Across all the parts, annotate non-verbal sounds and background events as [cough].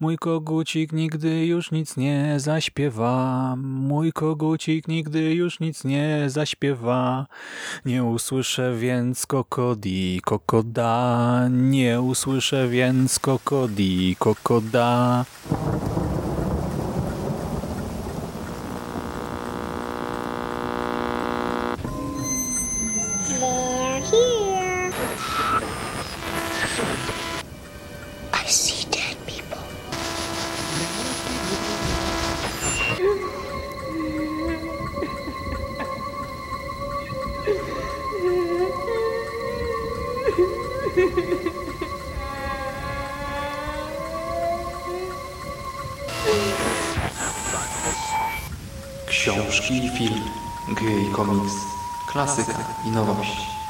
Mój kogucik nigdy już nic nie zaśpiewa. Mój kogucik nigdy już nic nie zaśpiewa. Nie usłyszę więc kokodi, kokoda. Nie usłyszę więc kokodi, kokoda.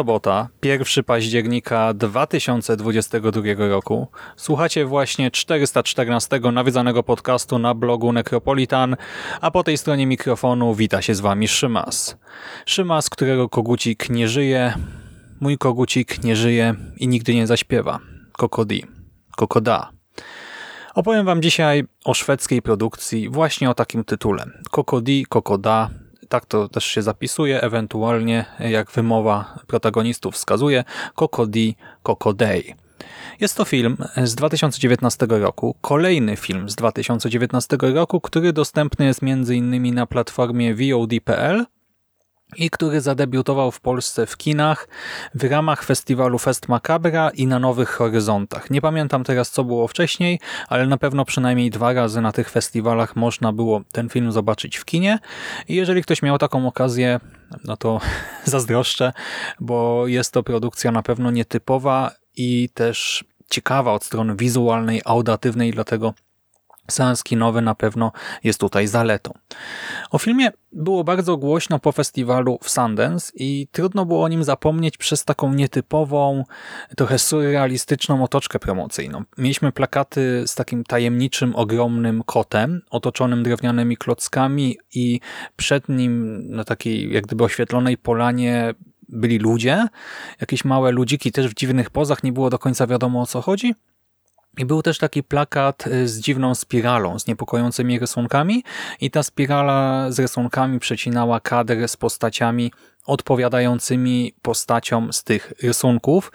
Sobota, 1 października 2022 roku. Słuchacie właśnie 414 nawiedzanego podcastu na blogu Necropolitan, a po tej stronie mikrofonu wita się z wami Szymas. Szymas, którego kogucik nie żyje, mój kogucik nie żyje i nigdy nie zaśpiewa. Kokodi. Kokoda. Opowiem wam dzisiaj o szwedzkiej produkcji właśnie o takim tytule. Kokodi, Kokoda, tak to też się zapisuje, ewentualnie jak wymowa protagonistów wskazuje, Kokodi, Kokodej. Jest to film z 2019 roku, kolejny film z 2019 roku, który dostępny jest m.in. na platformie VOD.pl i który zadebiutował w Polsce w kinach w ramach festiwalu Fest Macabra i na Nowych Horyzontach. Nie pamiętam teraz, co było wcześniej, ale na pewno przynajmniej dwa razy na tych festiwalach można było ten film zobaczyć w kinie. I jeżeli ktoś miał taką okazję, no to [laughs] zazdroszczę, bo jest to produkcja na pewno nietypowa i też ciekawa od strony wizualnej, audatywnej, dlatego Seans kinowy na pewno jest tutaj zaletą. O filmie było bardzo głośno po festiwalu w Sundance i trudno było o nim zapomnieć przez taką nietypową, trochę surrealistyczną otoczkę promocyjną. Mieliśmy plakaty z takim tajemniczym, ogromnym kotem, otoczonym drewnianymi klockami i przed nim na takiej jak gdyby oświetlonej polanie byli ludzie, jakieś małe ludziki też w dziwnych pozach, nie było do końca wiadomo o co chodzi. I był też taki plakat y, z dziwną spiralą, z niepokojącymi rysunkami i ta spirala z rysunkami przecinała kadr z postaciami odpowiadającymi postaciom z tych rysunków.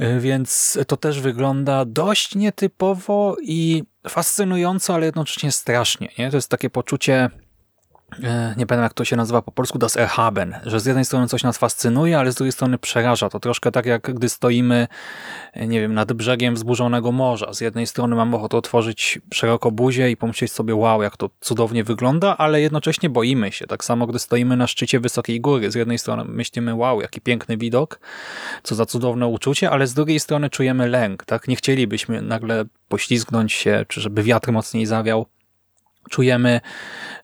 Y, Więc to też wygląda dość nietypowo i fascynująco, ale jednocześnie strasznie. Nie? To jest takie poczucie nie pamiętam jak to się nazywa po polsku, das Erhaben, że z jednej strony coś nas fascynuje, ale z drugiej strony przeraża. To troszkę tak jak gdy stoimy, e, nie wiem, nad brzegiem wzburzonego morza. Z jednej strony mamy ochotę otworzyć szeroko buzię i pomyśleć sobie, wow, jak to cudownie wygląda, ale jednocześnie boimy się. Tak samo, gdy stoimy na szczycie wysokiej góry. Z jednej strony myślimy, wow, jaki piękny widok, co za cudowne uczucie, ale z drugiej strony czujemy lęk. Tak? Nie chcielibyśmy nagle poślizgnąć się, czy żeby wiatr mocniej zawiał czujemy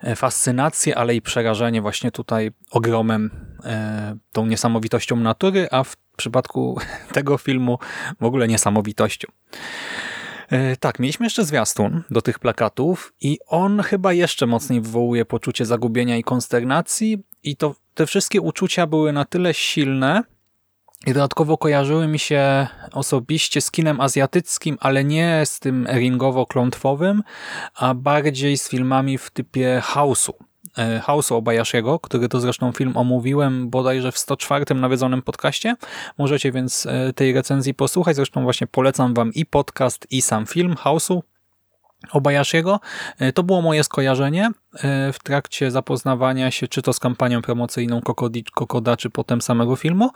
e, fascynację, ale i przerażenie właśnie tutaj ogromem, e, tą niesamowitością natury, a w przypadku [laughs] tego filmu w ogóle niesamowitością. E, Tak, mieliśmy jeszcze zwiastun do tych plakatów i on chyba jeszcze mocniej wywołuje poczucie zagubienia i konsternacji i to te wszystkie uczucia były na tyle silne, i dodatkowo kojarzyły mi się osobiście z kinem azjatyckim, ale nie z tym ringowo-klątwowym, a bardziej z filmami w typie House'u. E, House'u Obayashiego, który to zresztą film omówiłem bodajże w 104 nawiedzonym podcaście. Możecie więc e, tej recenzji posłuchać. Zresztą właśnie polecam wam i podcast, i sam film House'u Obayashiego. E, To było moje skojarzenie e, w trakcie zapoznawania się czy to z kampanią promocyjną Kokoda, czy potem samego filmu.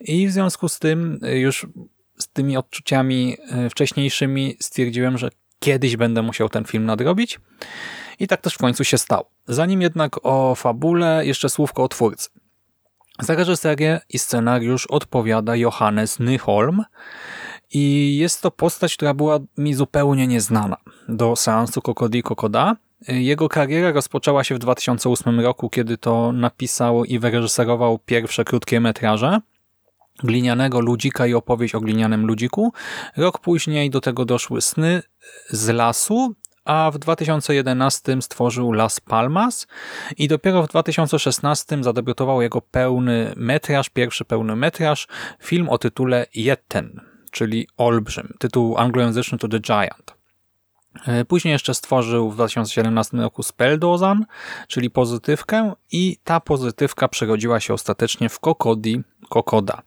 I w związku z tym e, już z tymi odczuciami wcześniejszymi stwierdziłem, że kiedyś będę musiał ten film nadrobić. I tak też w końcu się stało. Zanim jednak o fabule, jeszcze słówko o twórcy. Za reżyserię i scenariusz odpowiada Johannes Nyholm i jest to postać, która była mi zupełnie nieznana do seansu Kokodi Kokoda. Jego kariera rozpoczęła się w 2008 roku, kiedy to napisał i wyreżyserował pierwsze krótkie metraże glinianego ludzika i opowieść o glinianym ludziku. Rok później do tego doszły sny z lasu, a w 2011 stworzył Las Palmas i dopiero w 2016 zadebiutował jego pełny metraż, pierwszy pełny metraż, film o tytule Jetten, czyli Olbrzym, tytuł anglojęzyczny to The Giant. E, później jeszcze stworzył w 2017 roku Speldozan, czyli pozytywkę i ta pozytywka przerodziła się ostatecznie w Kokodi Kokoda.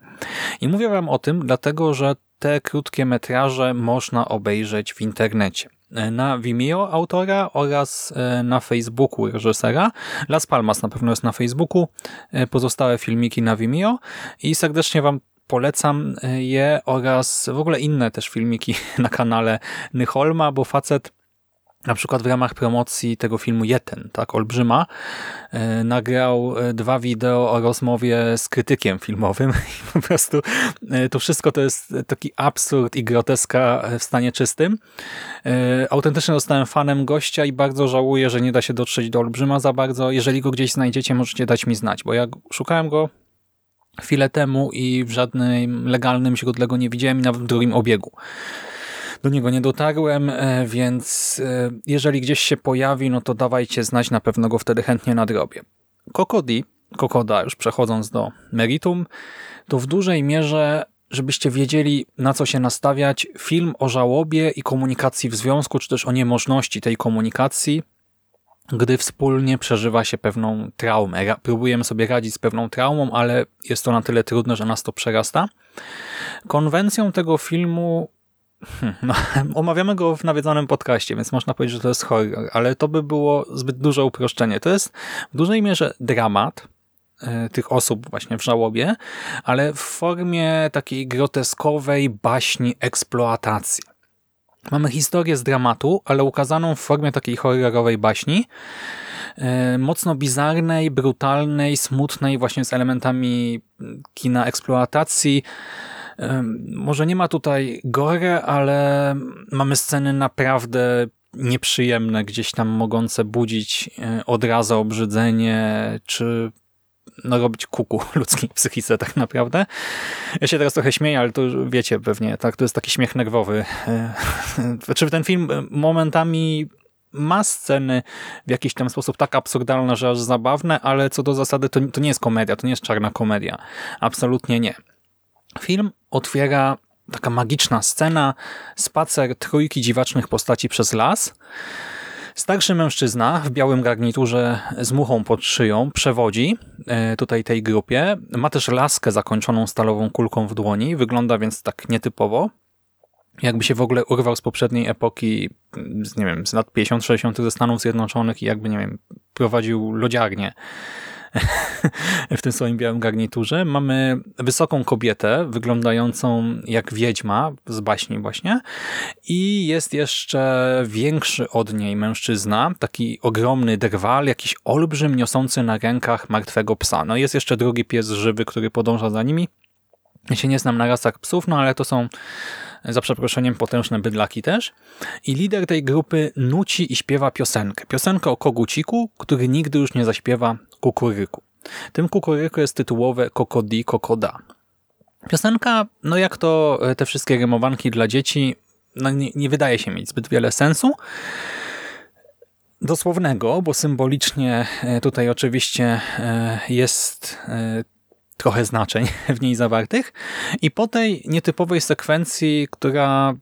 I mówię wam o tym dlatego, że te krótkie metraże można obejrzeć w internecie. E, na Vimeo autora oraz e, na Facebooku reżysera. Las Palmas na pewno jest na Facebooku, pozostałe filmiki na Vimeo i serdecznie wam polecam e, je oraz w ogóle inne też filmiki [laughs] na kanale Nyholma, bo facet na przykład w ramach promocji tego filmu Jeten, tak, Olbrzyma, e, nagrał e, dwa wideo o rozmowie z krytykiem filmowym [laughs] i po prostu to wszystko to jest taki absurd i groteska w stanie czystym. Autentycznie zostałem fanem gościa i bardzo żałuję, że nie da się dotrzeć do Olbrzyma za bardzo. Jeżeli go gdzieś znajdziecie, możecie dać mi znać, bo ja szukałem go chwilę temu i w żadnym legalnym źródle nie widziałem, nawet w drugim obiegu. Do niego nie dotarłem, e, więc e, jeżeli gdzieś się pojawi, no to dawajcie znać, na pewno go wtedy chętnie nadrobię. Kokodi, Kokoda, już przechodząc do meritum, to w dużej mierze żebyście wiedzieli, na co się nastawiać, film o żałobie i komunikacji w związku, czy też o niemożności tej komunikacji, gdy wspólnie przeżywa się pewną traumę. Próbujemy sobie radzić z pewną traumą, ale jest to na tyle trudne, że nas to przerasta. Konwencją tego filmu hmm, no, [laughs] omawiamy go w nawiedzonym podcaście, więc można powiedzieć, że to jest horror, ale to by było zbyt duże uproszczenie. To jest w dużej mierze dramat, e, tych osób właśnie w żałobie, ale w formie takiej groteskowej baśni eksploatacji. Mamy historię z dramatu, ale ukazaną w formie takiej horrorowej baśni, e, mocno bizarnej, brutalnej, smutnej, właśnie z elementami kina eksploatacji. E, może nie ma tutaj gore, ale mamy sceny naprawdę nieprzyjemne, gdzieś tam mogące budzić e, od razu obrzydzenie, czy no, robić kuku [laughs] ludzkiej psychice tak naprawdę. Ja się teraz trochę śmieję, ale to wiecie pewnie, tak, to jest taki śmiech nerwowy. [laughs] Znaczy ten film momentami ma sceny w jakiś tam sposób tak absurdalne, że aż zabawne, ale co do zasady to, to nie jest komedia, to nie jest czarna komedia. Absolutnie nie. Film otwiera taka magiczna scena, spacer trójki dziwacznych postaci przez las, Starszy mężczyzna w białym garniturze z muchą pod szyją przewodzi e, tutaj tej grupie. Ma też laskę zakończoną stalową kulką w dłoni. Wygląda więc tak nietypowo. Jakby się w ogóle urwał z poprzedniej epoki, z, nie wiem, z lat 50-60 ze Stanów Zjednoczonych i jakby, nie wiem, prowadził lodziarnię [laughs] w tym swoim białym garniturze. Mamy wysoką kobietę, wyglądającą jak wiedźma z baśni właśnie i jest jeszcze większy od niej mężczyzna, taki ogromny drwal, jakiś olbrzym niosący na rękach martwego psa. No jest jeszcze drugi pies żywy, który podąża za nimi. Ja się nie znam na rasach psów, no ale to są za przeproszeniem potężne bydlaki też. I lider tej grupy nuci i śpiewa piosenkę. Piosenkę o koguciku, który nigdy już nie zaśpiewa kukuryku. Tym kukuryku jest tytułowe Kokodi Kokoda. Piosenka, no jak to e, te wszystkie rymowanki dla dzieci, no nie, nie wydaje się mieć zbyt wiele sensu. Dosłownego, bo symbolicznie e, tutaj oczywiście e, jest trochę znaczeń w niej zawartych. I po tej nietypowej sekwencji, która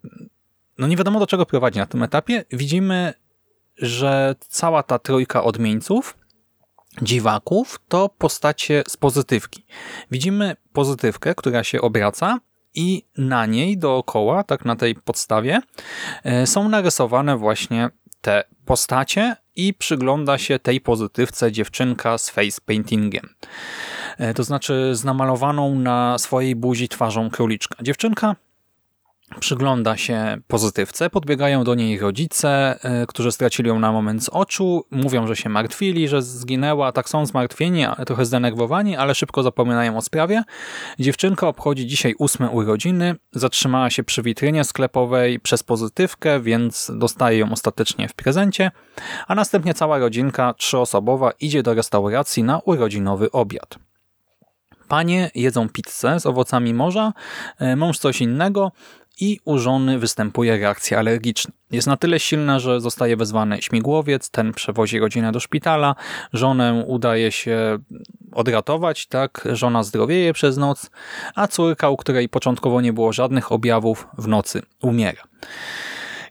no nie wiadomo do czego prowadzi na tym etapie, widzimy, że cała ta trójka odmieńców dziwaków to postacie z pozytywki. Widzimy pozytywkę, która się obraca i na niej dookoła, tak na tej podstawie, e, są narysowane właśnie te postacie i przygląda się tej pozytywce dziewczynka z face paintingiem. E, to znaczy z namalowaną na swojej buzi twarzą króliczka. Dziewczynka przygląda się pozytywce, podbiegają do niej rodzice, y, którzy stracili ją na moment z oczu, mówią, że się martwili, że zginęła, tak są zmartwieni, trochę zdenerwowani, ale szybko zapominają o sprawie. Dziewczynka obchodzi dzisiaj ósme urodziny, zatrzymała się przy witrynie sklepowej przez pozytywkę, więc dostaje ją ostatecznie w prezencie, a następnie cała rodzinka trzyosobowa idzie do restauracji na urodzinowy obiad. Panie jedzą pizzę z owocami morza, y, mąż coś innego, i u żony występuje reakcja alergiczna. Jest na tyle silna, że zostaje wezwany śmigłowiec, ten przewozi rodzinę do szpitala, żonę udaje się odratować, tak, żona zdrowieje przez noc, a córka, u której początkowo nie było żadnych objawów, w nocy umiera.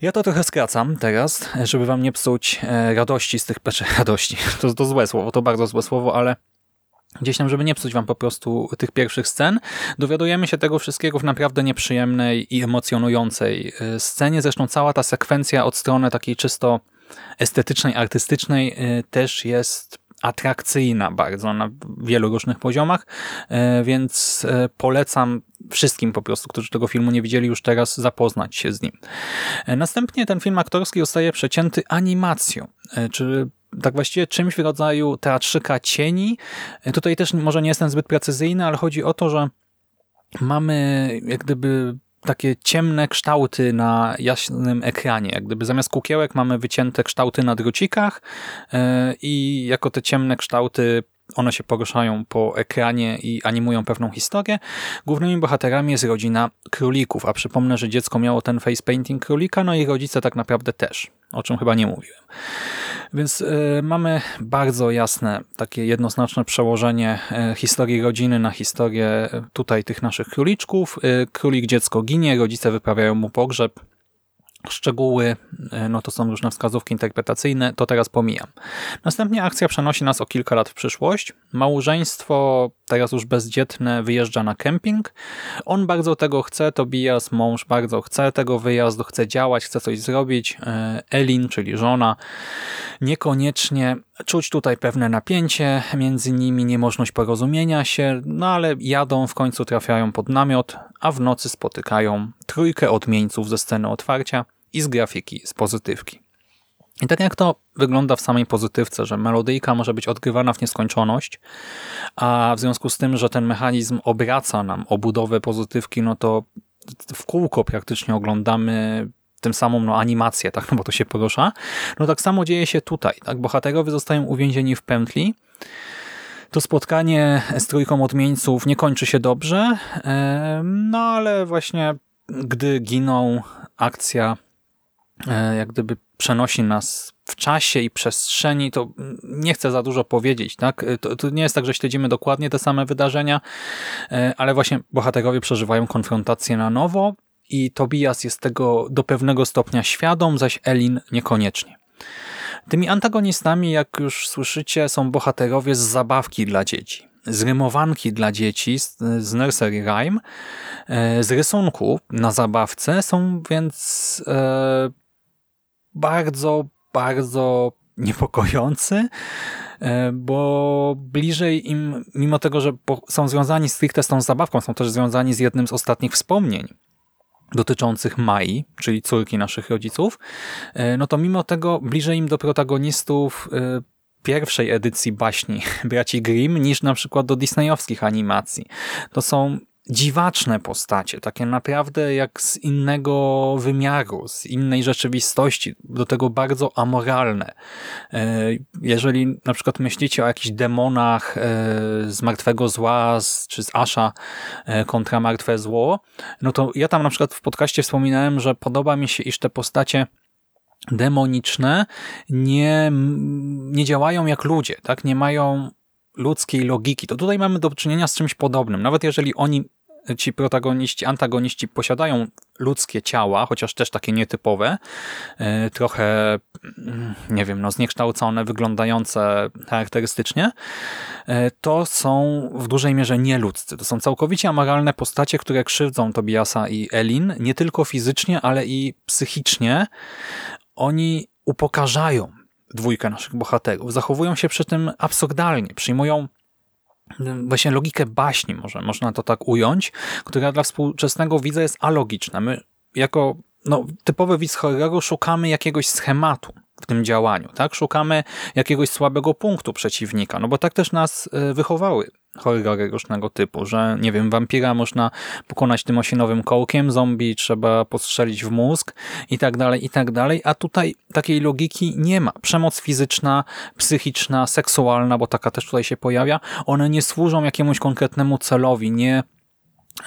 Ja to trochę skracam teraz, żeby wam nie psuć e, radości z tych, [laughs] radości, to, to złe słowo, to bardzo złe słowo, ale gdzieś tam, żeby nie psuć wam po prostu tych pierwszych scen, dowiadujemy się tego wszystkiego w naprawdę nieprzyjemnej i emocjonującej y, scenie. Zresztą cała ta sekwencja od strony takiej czysto estetycznej, artystycznej y, też jest atrakcyjna bardzo na wielu różnych poziomach, y, więc polecam wszystkim po prostu, którzy tego filmu nie widzieli już teraz, zapoznać się z nim. Następnie ten film aktorski zostaje przecięty animacją, czyli tak właściwie czymś w rodzaju teatrzyka cieni. Tutaj też może nie jestem zbyt precyzyjny, ale chodzi o to, że mamy jak gdyby takie ciemne kształty na jasnym ekranie. Jak gdyby zamiast kukiełek mamy wycięte kształty na drocikach e, i jako te ciemne kształty one się poruszają po ekranie i animują pewną historię. Głównymi bohaterami jest rodzina królików, a przypomnę, że dziecko miało ten face painting królika, no i rodzice tak naprawdę też, o czym chyba nie mówiłem. Więc y, mamy bardzo jasne, takie jednoznaczne przełożenie y, historii rodziny na historię tutaj tych naszych króliczków. Królik dziecko ginie, rodzice wyprawiają mu pogrzeb, Szczegóły, e, no to są różne wskazówki interpretacyjne, to teraz pomijam. Następnie akcja przenosi nas o kilka lat w przyszłość. Małżeństwo, teraz już bezdzietne, wyjeżdża na kemping. On bardzo tego chce, Tobias, mąż bardzo chce tego wyjazdu, chce działać, chce coś zrobić. E, Elin, czyli żona, niekoniecznie. Czuć tutaj pewne napięcie między nimi, niemożność porozumienia się, no ale jadą, w końcu trafiają pod namiot, a w nocy spotykają trójkę odmieńców ze sceny otwarcia i z grafiki, z pozytywki. I tak jak to wygląda w samej pozytywce, że melodyjka może być odgrywana w nieskończoność, a w związku z tym, że ten mechanizm obraca nam obudowę pozytywki, no to w kółko praktycznie oglądamy tym samą no, animację, tak, no bo to się porusza. No tak samo dzieje się tutaj. Tak? Bohaterowie zostają uwięzieni w pętli. To spotkanie z trójką odmieńców nie kończy się dobrze, no ale właśnie gdy giną, akcja jak gdyby przenosi nas w czasie i przestrzeni, to nie chcę za dużo powiedzieć, tak? To, to, nie jest tak, że śledzimy dokładnie te same wydarzenia, e, ale właśnie bohaterowie przeżywają konfrontację na nowo i Tobias jest tego do pewnego stopnia świadom, zaś Elin niekoniecznie. Tymi antagonistami, jak już słyszycie, są bohaterowie z zabawki dla dzieci, z rymowanki dla dzieci, z nursery rhyme, e, z rysunku na zabawce są więc e, bardzo, bardzo niepokojący, e, bo bliżej im, mimo tego, że są związani stricte z tą zabawką, są też związani z jednym z ostatnich wspomnień dotyczących Mai, czyli córki naszych rodziców, e, no to mimo tego bliżej im do protagonistów e, pierwszej edycji baśni [laughs] braci Grimm niż na przykład do disneyowskich animacji. To są dziwaczne postacie, takie naprawdę jak z innego wymiaru, z innej rzeczywistości, do tego bardzo amoralne. E, jeżeli na przykład myślicie o jakichś demonach e, z Martwego Zła, czy z Asha e, kontra Martwe Zło, no to ja tam na przykład w podcaście wspominałem, że podoba mi się, iż te postacie demoniczne nie, nie działają jak ludzie, tak? Nie mają ludzkiej logiki. To tutaj mamy do czynienia z czymś podobnym. Nawet jeżeli oni, ci protagoniści, antagoniści posiadają ludzkie ciała, chociaż też takie nietypowe, e, trochę, mm, nie wiem, no zniekształcone, wyglądające charakterystycznie, e, to są w dużej mierze nieludzcy. To są całkowicie amoralne postacie, które krzywdzą Tobiasa i Elin, nie tylko fizycznie, ale i psychicznie. Oni upokarzają dwójkę naszych bohaterów. Zachowują się przy tym absurdalnie. Przyjmują właśnie logikę baśni, może można to tak ująć, która dla współczesnego widza jest alogiczna. My jako no, typowy widz horroru szukamy jakiegoś schematu w tym działaniu, tak? Szukamy jakiegoś słabego punktu przeciwnika, no bo tak też nas e, wychowały horrory różnego typu, że nie wiem, wampira można pokonać tym osinowym kołkiem, zombie trzeba postrzelić w mózg i tak dalej, i tak dalej, a tutaj takiej logiki nie ma. Przemoc fizyczna, psychiczna, seksualna, bo taka też tutaj się pojawia, one nie służą jakiemuś konkretnemu celowi, nie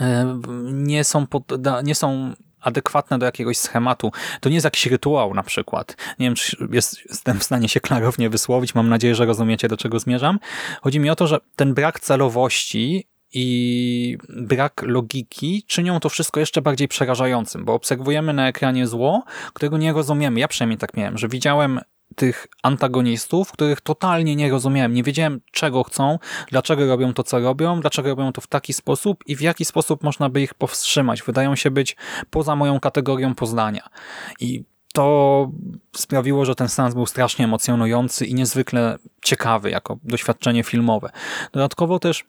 e, nie są, pod, nie są adekwatne do jakiegoś schematu. To nie jest jakiś rytuał na przykład. Nie wiem, czy jest, jestem w stanie się klarownie wysłowić. Mam nadzieję, że rozumiecie, do czego zmierzam. Chodzi mi o to, że ten brak celowości i brak logiki czynią to wszystko jeszcze bardziej przerażającym, bo obserwujemy na ekranie zło, którego nie rozumiemy. Ja przynajmniej tak miałem, że widziałem tych antagonistów, których totalnie nie rozumiałem. Nie wiedziałem, czego chcą, dlaczego robią to, co robią, dlaczego robią to w taki sposób i w jaki sposób można by ich powstrzymać. Wydają się być poza moją kategorią poznania. I to sprawiło, że ten seans był strasznie emocjonujący i niezwykle ciekawy jako doświadczenie filmowe. Dodatkowo też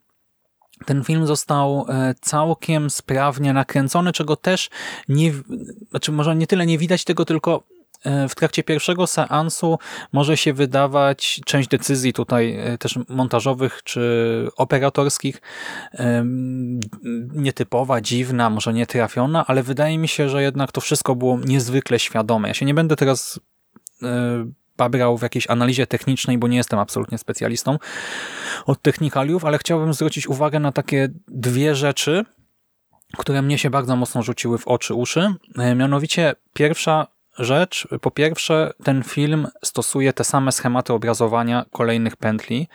ten film został e, całkiem sprawnie nakręcony, czego też nie, znaczy może nie tyle nie widać tego, tylko w trakcie pierwszego seansu może się wydawać część decyzji tutaj e, też montażowych czy operatorskich nietypowa, dziwna, może nietrafiona, ale wydaje mi się, że jednak to wszystko było niezwykle świadome. Ja się nie będę teraz e, babrał w jakiejś analizie technicznej, bo nie jestem absolutnie specjalistą od technikaliów, ale chciałbym zwrócić uwagę na takie dwie rzeczy, które mnie się bardzo mocno rzuciły w oczy, uszy. Mianowicie pierwsza rzecz. Po pierwsze, ten film stosuje te same schematy obrazowania kolejnych pętli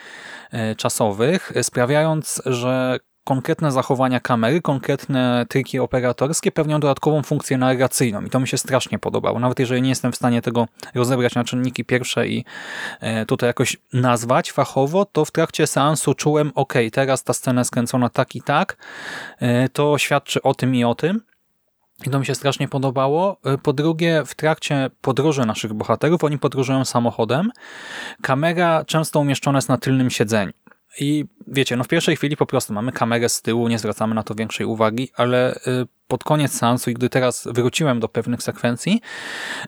e, czasowych, sprawiając, że konkretne zachowania kamery, konkretne triki operatorskie pełnią dodatkową funkcję narracyjną i to mi się strasznie podobało. Nawet jeżeli nie jestem w stanie tego rozebrać na czynniki pierwsze i e, tutaj jakoś nazwać fachowo, to w trakcie seansu czułem, ok, teraz ta scena skręcona tak i tak, e, to świadczy o tym i o tym. I to mi się strasznie podobało. Y, po drugie, w trakcie podróży naszych bohaterów, oni podróżują samochodem, kamera często umieszczona jest na tylnym siedzeniu. I wiecie, no w pierwszej chwili po prostu mamy kamerę z tyłu, nie zwracamy na to większej uwagi, ale y, pod koniec seansu i gdy teraz wróciłem do pewnych sekwencji,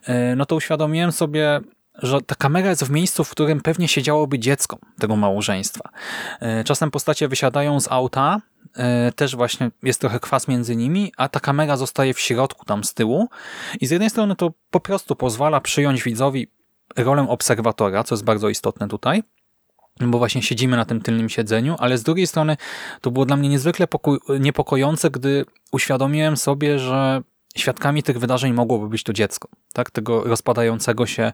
y, no to uświadomiłem sobie, że ta kamera jest w miejscu, w którym pewnie siedziałoby dziecko tego małżeństwa. Czasem postacie wysiadają z auta, też właśnie jest trochę kwas między nimi, a ta kamera zostaje w środku tam z tyłu i z jednej strony to po prostu pozwala przyjąć widzowi rolę obserwatora, co jest bardzo istotne tutaj, bo właśnie siedzimy na tym tylnym siedzeniu, ale z drugiej strony to było dla mnie niezwykle niepokojące, gdy uświadomiłem sobie, że świadkami tych wydarzeń mogłoby być to dziecko, tak? tego rozpadającego się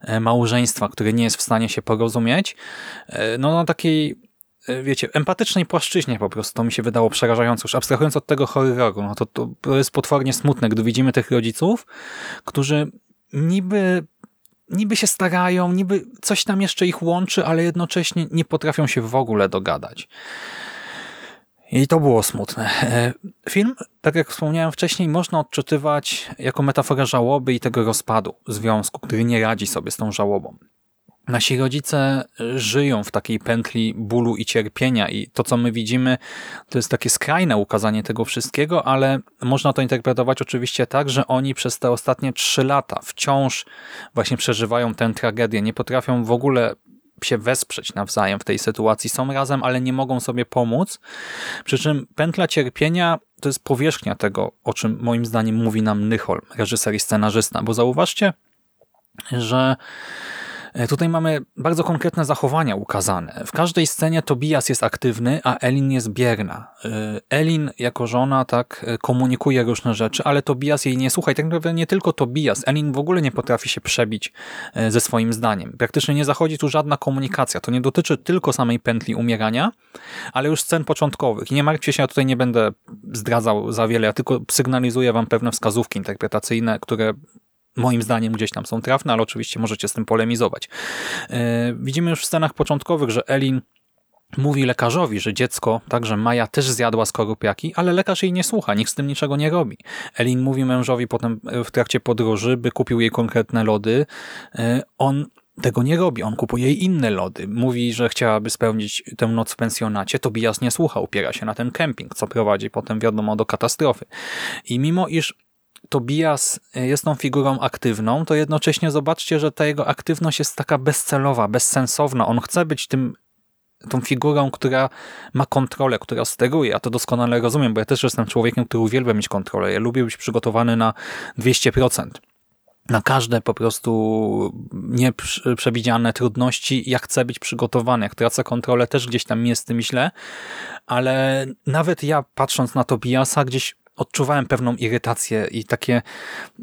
e, małżeństwa, które nie jest w stanie się porozumieć. E, no na takiej E, wiecie, empatycznej płaszczyźnie po prostu. To mi się wydało przerażające. Już abstrahując od tego horroru, no to, to jest potwornie smutne, gdy widzimy tych rodziców, którzy niby niby się starają, niby coś tam jeszcze ich łączy, ale jednocześnie nie potrafią się w ogóle dogadać. I to było smutne. E, film, tak jak wspomniałem wcześniej, można odczytywać jako metaforę żałoby i tego rozpadu związku, który nie radzi sobie z tą żałobą. Nasi rodzice żyją w takiej pętli bólu i cierpienia i to, co my widzimy, to jest takie skrajne ukazanie tego wszystkiego, ale można to interpretować oczywiście tak, że oni przez te ostatnie trzy lata wciąż właśnie przeżywają tę tragedię, nie potrafią w ogóle się wesprzeć nawzajem w tej sytuacji. Są razem, ale nie mogą sobie pomóc. Przy czym pętla cierpienia to jest powierzchnia tego, o czym moim zdaniem mówi nam Nychol, reżyser i scenarzysta, bo zauważcie, że tutaj mamy bardzo konkretne zachowania ukazane. W każdej scenie Tobias jest aktywny, a Elin jest bierna. E, Elin jako żona tak e, komunikuje różne rzeczy, ale Tobias jej nie słucha. I tak naprawdę nie tylko Tobias. Elin w ogóle nie potrafi się przebić ze swoim zdaniem. Praktycznie nie zachodzi tu żadna komunikacja. To nie dotyczy tylko samej pętli umierania, ale już scen początkowych. I nie martwcie się, ja tutaj nie będę zdradzał za wiele, ja tylko sygnalizuję wam pewne wskazówki interpretacyjne, które moim zdaniem gdzieś tam są trafne, ale oczywiście możecie z tym polemizować. E, widzimy już w scenach początkowych, że Elin mówi lekarzowi, że dziecko, także Maja też zjadła skorupiaki, ale lekarz jej nie słucha, nikt z tym niczego nie robi. Elin mówi mężowi potem e, w trakcie podróży, by kupił jej konkretne lody. E, on tego nie robi, on kupuje jej inne lody. Mówi, że chciałaby spełnić tę noc w pensjonacie, Tobias nie słucha, upiera się na ten kemping, co prowadzi potem wiadomo do katastrofy. I mimo iż Tobias jest tą figurą aktywną, to jednocześnie zobaczcie, że ta jego aktywność jest taka bezcelowa, bezsensowna. On chce być tym tą figurą, która ma kontrolę, która steruje. Ja to doskonale rozumiem, bo ja też jestem człowiekiem, który uwielbia mieć kontrolę. Ja lubię być przygotowany na 200% na każde po prostu nieprzewidziane trudności. Ja chcę być przygotowany. Jak tracę kontrolę, też gdzieś tam jest tym źle, ale nawet ja patrząc na Tobiasa gdzieś odczuwałem pewną irytację i takie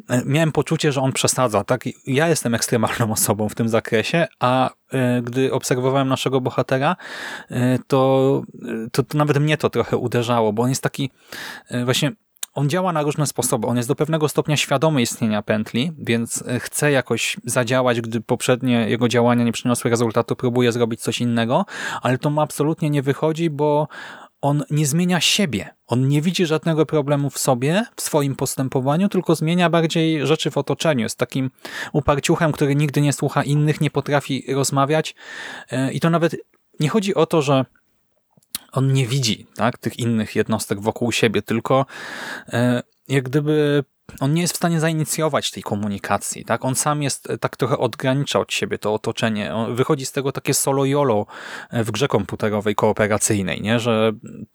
e, miałem poczucie, że on przesadza. Tak? Ja jestem ekstremalną [laughs] osobą w tym zakresie, a e, gdy obserwowałem naszego bohatera, e, to, to, to nawet mnie to trochę uderzało, bo on jest taki właśnie on działa na różne sposoby. On jest do pewnego stopnia świadomy istnienia pętli, więc chce jakoś zadziałać, gdy poprzednie jego działania nie przyniosły rezultatu, próbuje zrobić coś innego, ale to mu absolutnie nie wychodzi, bo on nie zmienia siebie. On nie widzi żadnego problemu w sobie, w swoim postępowaniu, tylko zmienia bardziej rzeczy w otoczeniu. Jest takim uparciuchem, który nigdy nie słucha innych, nie potrafi rozmawiać. E, I to nawet nie chodzi o to, że on nie widzi tak, tych innych jednostek wokół siebie, tylko e, jak gdyby on nie jest w stanie zainicjować tej komunikacji. tak? On sam jest e, tak trochę odgranicza od siebie to otoczenie. On wychodzi z tego takie solo jolo e, w grze komputerowej kooperacyjnej, nie? że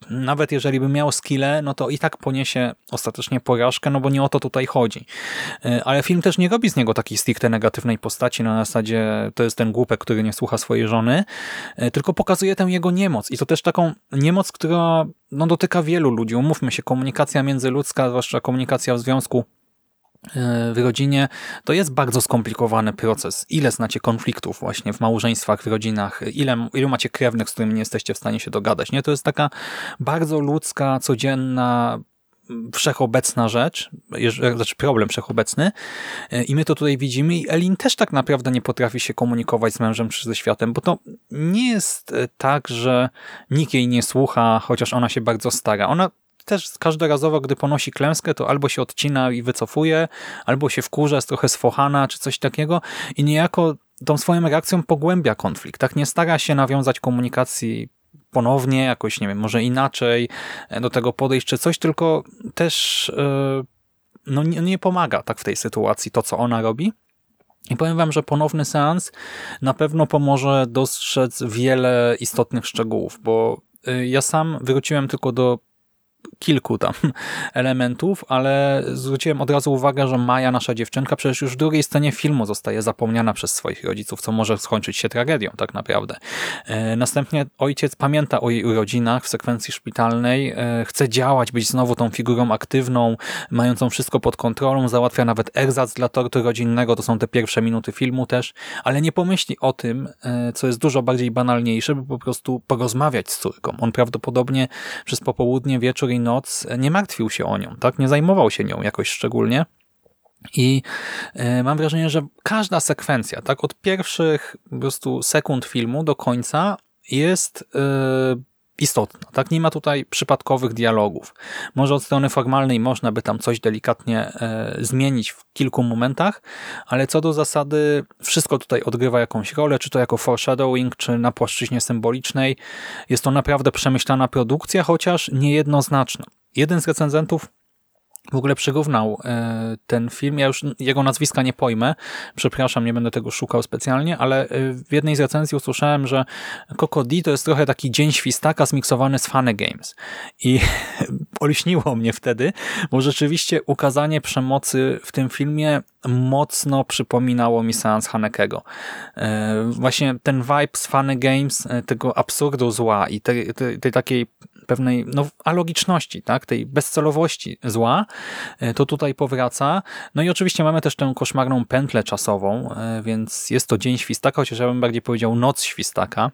nawet jeżeli by miał skille, no to i tak poniesie ostatecznie porażkę, no bo nie o to tutaj chodzi. E, ale film też nie robi z niego takiej stricte negatywnej postaci na zasadzie to jest ten głupek, który nie słucha swojej żony, tylko pokazuje tę jego niemoc i to też taką niemoc, która no, dotyka wielu ludzi. Umówmy się, komunikacja międzyludzka, zwłaszcza komunikacja w związku w rodzinie, to jest bardzo skomplikowany proces. Ile znacie konfliktów właśnie w małżeństwach, w rodzinach, ile, macie krewnych, z którymi nie jesteście w stanie się dogadać. Nie? To jest taka bardzo ludzka, codzienna, wszechobecna rzecz, znaczy problem wszechobecny e, i my to tutaj widzimy i Elin też tak naprawdę nie potrafi się komunikować z mężem czy ze światem, bo to nie jest e, tak, że nikt jej nie słucha, chociaż ona się bardzo stara. Ona też każdorazowo, gdy ponosi klęskę, to albo się odcina i wycofuje, albo się wkurza, jest trochę sfochana, czy coś takiego i niejako tą swoją reakcją pogłębia konflikt. Tak nie stara się nawiązać komunikacji ponownie, jakoś, nie wiem, może inaczej e, do tego podejść, czy coś, tylko też e, no, nie, pomaga tak w tej sytuacji to, co ona robi. I powiem wam, że ponowny seans na pewno pomoże dostrzec wiele istotnych szczegółów, bo e, ja sam wróciłem tylko do kilku tam elementów, ale zwróciłem od razu uwagę, że Maja, nasza dziewczynka, przecież już w drugiej scenie filmu zostaje zapomniana przez swoich rodziców, co może skończyć się tragedią tak naprawdę. E, następnie ojciec pamięta o jej urodzinach w sekwencji szpitalnej, e, chce działać, być znowu tą figurą aktywną, mającą wszystko pod kontrolą, załatwia nawet erzac dla tortu rodzinnego, to są te pierwsze minuty filmu też, ale nie pomyśli o tym, e, co jest dużo bardziej banalniejsze, by po prostu porozmawiać z córką. On prawdopodobnie przez popołudnie, wieczór i noc nie martwił się o nią, tak? Nie zajmował się nią jakoś szczególnie. I e, mam wrażenie, że każda sekwencja, tak od pierwszych po prostu sekund filmu do końca jest e, istotna. Tak? Nie ma tutaj przypadkowych dialogów. Może od strony formalnej można by tam coś delikatnie e, zmienić w kilku momentach, ale co do zasady wszystko tutaj odgrywa jakąś rolę, czy to jako foreshadowing, czy na płaszczyźnie symbolicznej. Jest to naprawdę przemyślana produkcja, chociaż niejednoznaczna. Jeden z recenzentów w ogóle przyrównał e, ten film. Ja już jego nazwiska nie pojmę, przepraszam, nie będę tego szukał specjalnie, ale e, w jednej z recenzji usłyszałem, że Coco D to jest trochę taki dzień świstaka zmiksowany z Funny Games. I [laughs] olśniło mnie wtedy, bo rzeczywiście ukazanie przemocy w tym filmie mocno przypominało mi seans Hanekego. E, właśnie ten vibe z Funny Games, tego absurdu zła i tej, tej, tej takiej pewnej no, alogiczności, tak? tej bezcelowości zła, e, to tutaj powraca. No i oczywiście mamy też tę koszmarną pętlę czasową, e, więc jest to dzień świstaka, chociaż ja bym bardziej powiedział noc świstaka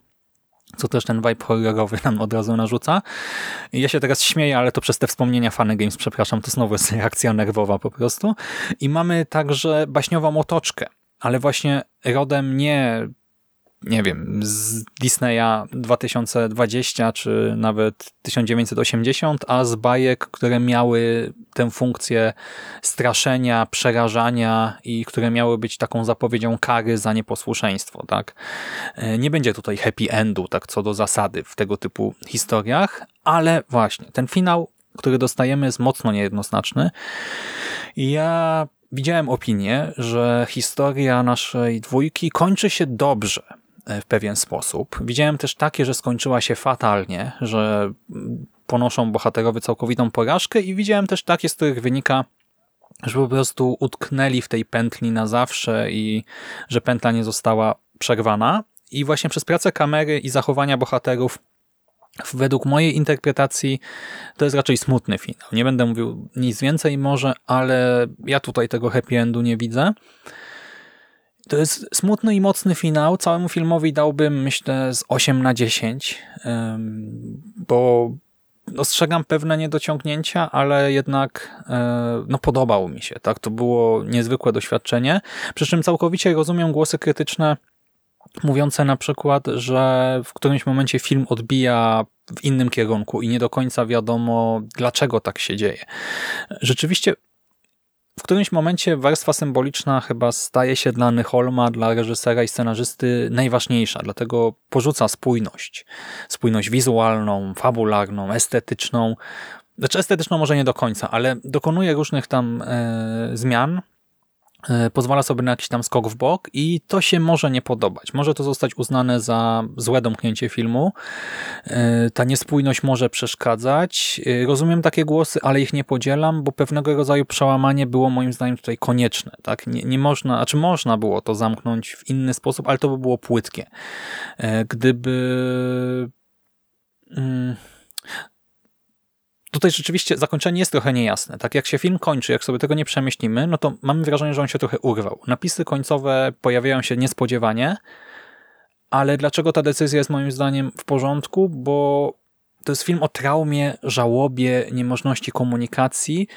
co też ten vibe horrorowy nam od razu narzuca. Ja się teraz śmieję, ale to przez te wspomnienia Funny Games, przepraszam, to znowu jest reakcja nerwowa po prostu. I mamy także baśniową otoczkę, ale właśnie rodem nie nie wiem, z Disneya 2020 czy nawet 1980, a z bajek, które miały tę funkcję straszenia, przerażania i które miały być taką zapowiedzią kary za nieposłuszeństwo. tak? E, nie będzie tutaj happy endu, tak co do zasady w tego typu historiach, ale właśnie ten finał który dostajemy jest mocno niejednoznaczny. Ja widziałem opinię, że historia naszej dwójki kończy się dobrze w pewien sposób. Widziałem też takie, że skończyła się fatalnie, że ponoszą bohaterowie całkowitą porażkę i widziałem też takie, z których wynika, że po prostu utknęli w tej pętli na zawsze i że pętla nie została przerwana. I właśnie przez pracę kamery i zachowania bohaterów według mojej interpretacji to jest raczej smutny finał. Nie będę mówił nic więcej może, ale ja tutaj tego happy endu nie widzę. To jest smutny i mocny finał. Całemu filmowi dałbym, myślę, z 8 na 10, bo dostrzegam pewne niedociągnięcia, ale jednak e, no, podobało mi się. tak To było niezwykłe doświadczenie. Przy czym całkowicie rozumiem głosy krytyczne mówiące na przykład, że w którymś momencie film odbija w innym kierunku i nie do końca wiadomo, dlaczego tak się dzieje. Rzeczywiście którymś momencie warstwa symboliczna chyba staje się dla Nyholma, dla reżysera i scenarzysty najważniejsza, dlatego porzuca spójność. Spójność wizualną, fabularną, estetyczną. Znaczy estetyczną może nie do końca, ale dokonuje różnych tam e, zmian, pozwala sobie na jakiś tam skok w bok i to się może nie podobać. Może to zostać uznane za złe domknięcie filmu. E, ta niespójność może przeszkadzać. E, rozumiem takie głosy, ale ich nie podzielam, bo pewnego rodzaju przełamanie było moim zdaniem tutaj konieczne. Tak? Nie, nie można, znaczy można było to zamknąć w inny sposób, ale to by było płytkie. Gdyby... Hmm, tutaj rzeczywiście zakończenie jest trochę niejasne. Tak jak się film kończy, jak sobie tego nie przemyślimy, no to mamy wrażenie, że on się trochę urwał. Napisy końcowe pojawiają się niespodziewanie, ale dlaczego ta decyzja jest moim zdaniem w porządku? Bo to jest film o traumie, żałobie, niemożności komunikacji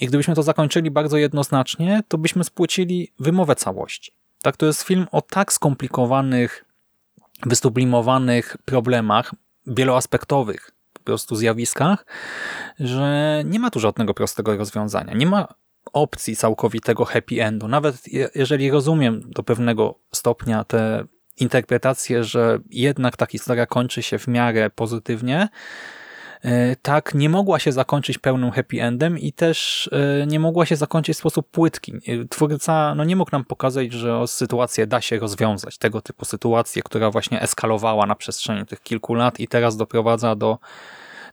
i gdybyśmy to zakończyli bardzo jednoznacznie, to byśmy spłycili wymowę całości. Tak, to jest film o tak skomplikowanych, wysublimowanych problemach, wieloaspektowych, prostu zjawiskach, że nie ma tu żadnego prostego rozwiązania. Nie ma opcji całkowitego happy endu. Nawet jeżeli rozumiem do pewnego stopnia te interpretacje, że jednak ta historia kończy się w miarę pozytywnie, tak nie mogła się zakończyć pełnym happy endem i też e, nie mogła się zakończyć w sposób płytki. E, twórca no, nie mógł nam pokazać, że sytuację da się rozwiązać. Tego typu sytuację, która właśnie eskalowała na przestrzeni tych kilku lat i teraz doprowadza do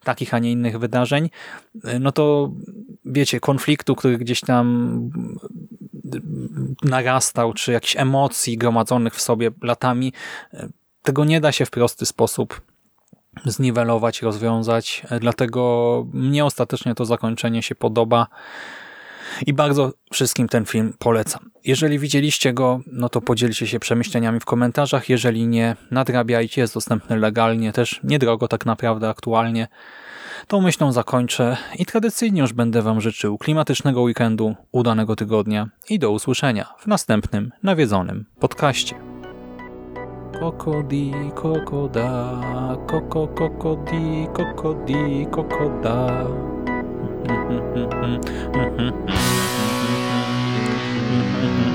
takich, a nie innych wydarzeń, no to wiecie, konfliktu, który gdzieś tam narastał, czy jakichś emocji gromadzonych w sobie latami, tego nie da się w prosty sposób zniwelować, rozwiązać. Dlatego mnie ostatecznie to zakończenie się podoba i bardzo wszystkim ten film polecam. Jeżeli widzieliście go, no to podzielcie się przemyśleniami w komentarzach. Jeżeli nie, nadrabiajcie, jest dostępny legalnie, też niedrogo tak naprawdę aktualnie. Tą myślą zakończę i tradycyjnie już będę Wam życzył klimatycznego weekendu, udanego tygodnia i do usłyszenia w następnym nawiedzonym podcaście. Coco di coco da coco coco di coco di coco da Mm-hmm. [laughs]